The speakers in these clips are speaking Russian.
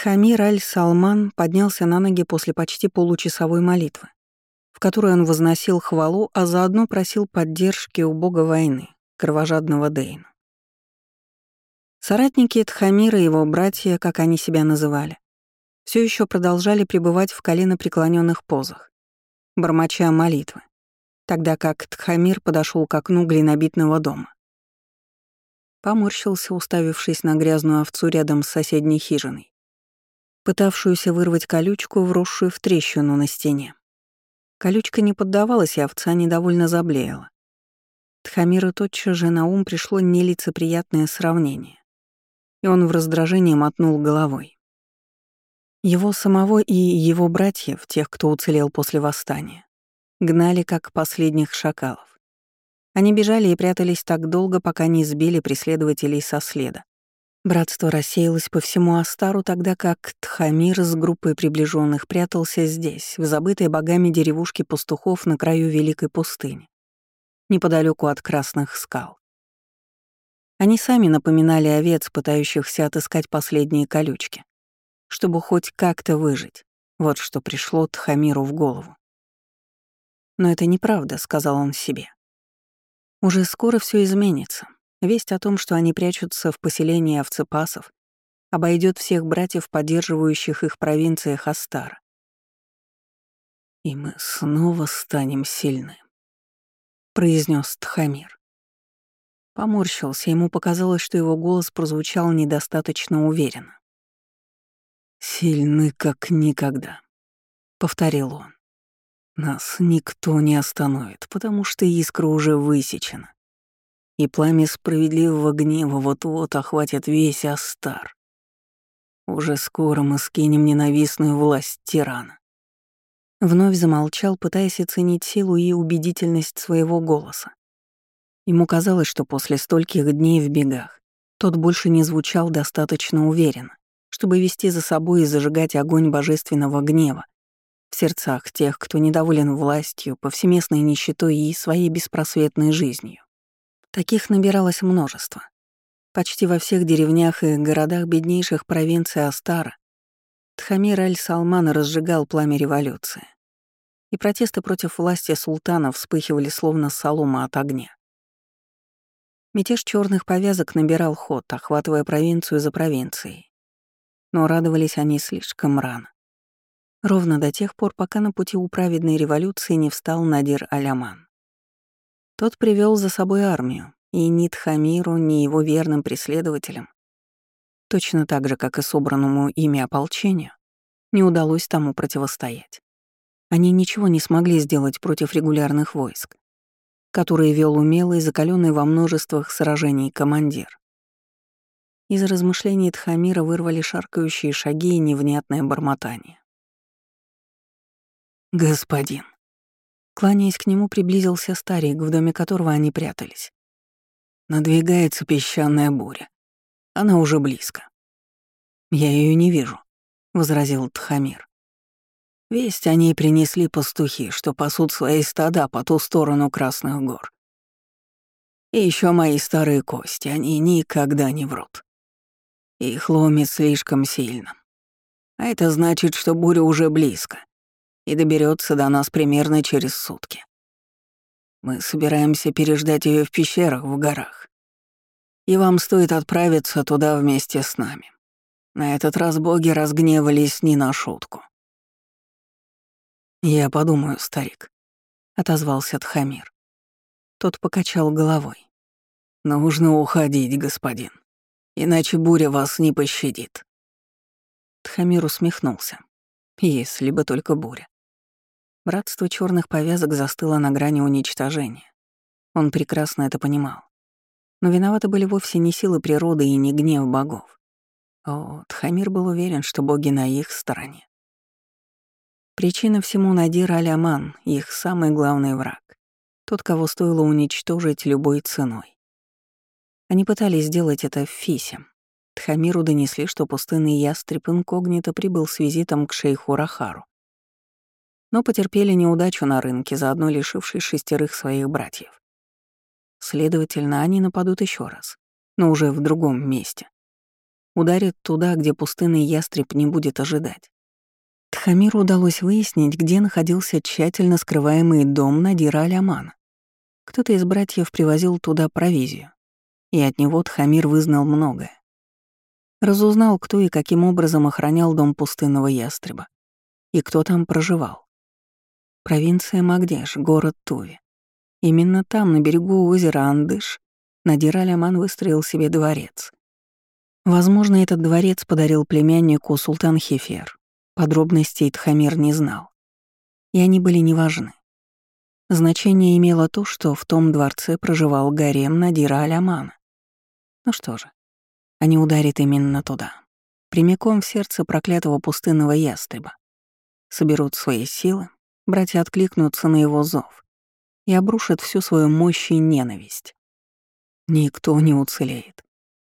Тхамир Аль-Салман поднялся на ноги после почти получасовой молитвы, в которой он возносил хвалу, а заодно просил поддержки у бога войны, кровожадного Дейна. Соратники Тхамира и его братья, как они себя называли, все еще продолжали пребывать в колено преклоненных позах, бормоча молитвы, тогда как Тхамир подошел к окну глинобитного дома. Поморщился, уставившись на грязную овцу рядом с соседней хижиной, пытавшуюся вырвать колючку, вросшую в трещину на стене. Колючка не поддавалась, и овца недовольно заблеяла. Тхамиру тотчас же на ум пришло нелицеприятное сравнение и он в раздражении мотнул головой. Его самого и его братьев, тех, кто уцелел после восстания, гнали как последних шакалов. Они бежали и прятались так долго, пока не сбили преследователей со следа. Братство рассеялось по всему Астару, тогда как Тхамир с группой приближенных прятался здесь, в забытой богами деревушке пастухов на краю Великой пустыни, неподалеку от Красных скал. Они сами напоминали овец, пытающихся отыскать последние колючки, чтобы хоть как-то выжить. Вот что пришло Тхамиру в голову. «Но это неправда», — сказал он себе. «Уже скоро все изменится. Весть о том, что они прячутся в поселении овцепасов, обойдет всех братьев, поддерживающих их провинциях Астара. «И мы снова станем сильны», — произнес Тхамир. Поморщился, ему показалось, что его голос прозвучал недостаточно уверенно. «Сильны как никогда», — повторил он. «Нас никто не остановит, потому что искра уже высечена, и пламя справедливого гнева вот-вот охватит весь Астар. Уже скоро мы скинем ненавистную власть тирана». Вновь замолчал, пытаясь оценить силу и убедительность своего голоса. Ему казалось, что после стольких дней в бегах тот больше не звучал достаточно уверенно, чтобы вести за собой и зажигать огонь божественного гнева в сердцах тех, кто недоволен властью, повсеместной нищетой и своей беспросветной жизнью. Таких набиралось множество. Почти во всех деревнях и городах беднейших провинций Астара Тхамир Аль-Салман разжигал пламя революции. И протесты против власти султана вспыхивали словно солома от огня. Мятеж черных повязок набирал ход, охватывая провинцию за провинцией. Но радовались они слишком рано. Ровно до тех пор, пока на пути у праведной революции не встал Надир Аляман. Тот привел за собой армию, и ни Тхамиру, ни его верным преследователям, точно так же, как и собранному ими ополчению, не удалось тому противостоять. Они ничего не смогли сделать против регулярных войск, который вел умелый, закаленный во множествах сражений командир. Из размышлений Тхамира вырвали шаркающие шаги и невнятное бормотание. «Господин». Кланяясь к нему, приблизился старик, в доме которого они прятались. Надвигается песчаная буря. Она уже близко. «Я ее не вижу», — возразил Тхамир. Весть о ней принесли пастухи, что пасут свои стада по ту сторону Красных гор. И еще мои старые кости, они никогда не врут. Их ломит слишком сильно. А это значит, что буря уже близко и доберется до нас примерно через сутки. Мы собираемся переждать ее в пещерах в горах. И вам стоит отправиться туда вместе с нами. На этот раз боги разгневались не на шутку. «Я подумаю, старик», — отозвался Тхамир. Тот покачал головой. «Нужно уходить, господин, иначе буря вас не пощадит». Тхамир усмехнулся. Если бы только буря. Братство черных повязок застыло на грани уничтожения. Он прекрасно это понимал. Но виноваты были вовсе не силы природы и не гнев богов. О, Тхамир был уверен, что боги на их стороне. Причина всему Надир Аляман, их самый главный враг. Тот, кого стоило уничтожить любой ценой. Они пытались сделать это в Фисе. Тхамиру донесли, что пустынный ястреб инкогнито прибыл с визитом к шейху Рахару. Но потерпели неудачу на рынке, заодно лишившись шестерых своих братьев. Следовательно, они нападут еще раз, но уже в другом месте. Ударит туда, где пустынный ястреб не будет ожидать. Тхамиру удалось выяснить, где находился тщательно скрываемый дом Надира Алямана. Кто-то из братьев привозил туда провизию, и от него Тхамир вызнал многое. Разузнал, кто и каким образом охранял дом пустынного ястреба, и кто там проживал. Провинция Магдеш, город Туви. Именно там, на берегу озера Андыш, Надир Аляман выстроил себе дворец. Возможно, этот дворец подарил племяннику султан Хефер. Подробностей Тхамир не знал. И они были неважны. Значение имело то, что в том дворце проживал гарем Надира Алямана. Ну что же, они ударят именно туда, прямиком в сердце проклятого пустынного ястреба. Соберут свои силы, братья откликнутся на его зов и обрушат всю свою мощь и ненависть. Никто не уцелеет.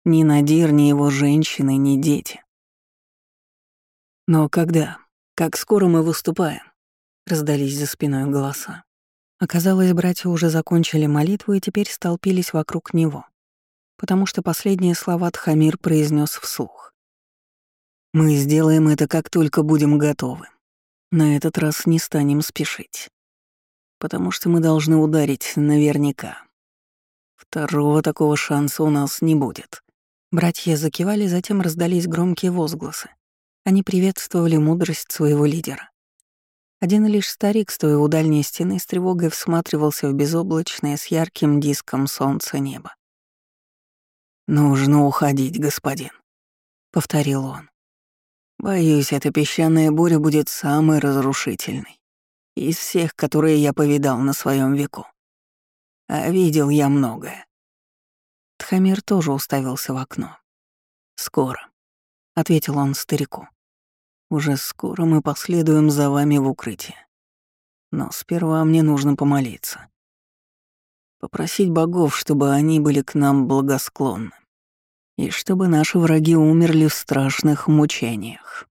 Ни Надир, ни его женщины, ни дети. «Но когда? Как скоро мы выступаем?» — раздались за спиной голоса. Оказалось, братья уже закончили молитву и теперь столпились вокруг него, потому что последние слова Тхамир произнес вслух. «Мы сделаем это, как только будем готовы. На этот раз не станем спешить, потому что мы должны ударить наверняка. Второго такого шанса у нас не будет». Братья закивали, затем раздались громкие возгласы. Они приветствовали мудрость своего лидера. Один лишь старик, стоя у дальней стены, с тревогой всматривался в безоблачное с ярким диском солнца небо. «Нужно уходить, господин», — повторил он. «Боюсь, эта песчаная буря будет самой разрушительной из всех, которые я повидал на своем веку. А видел я многое». Тхамир тоже уставился в окно. «Скоро», — ответил он старику. Уже скоро мы последуем за вами в укрытие. Но сперва мне нужно помолиться. Попросить богов, чтобы они были к нам благосклонны. И чтобы наши враги умерли в страшных мучениях.